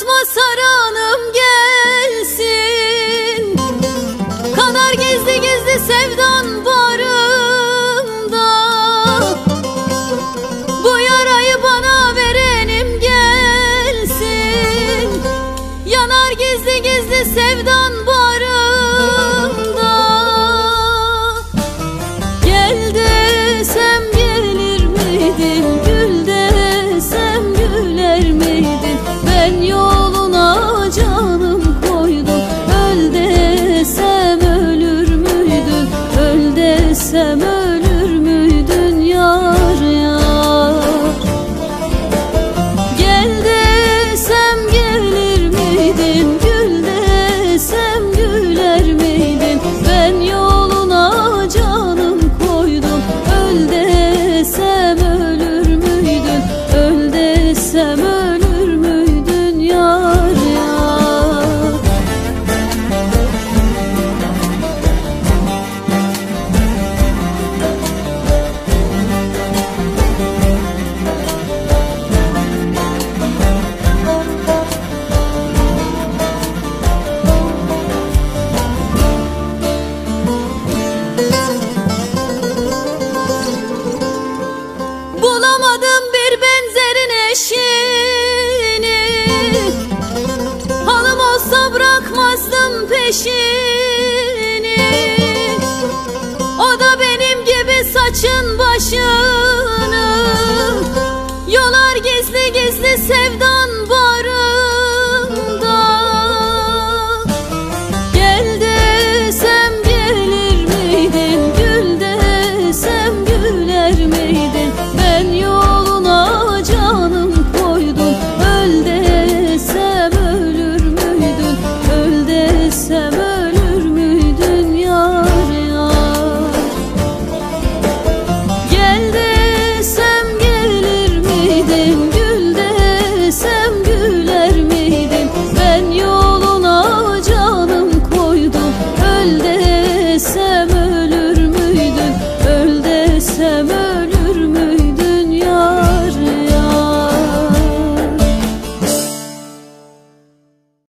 Fatma Saranım gelsin. Kanar gizli gizli sevdan barımda Bu yarayı bana verenim gelsin. Yanar gizli gizli sevdan istemem işini Hanım olsa bırakmazdım peşini. O da benim gibi saçın başın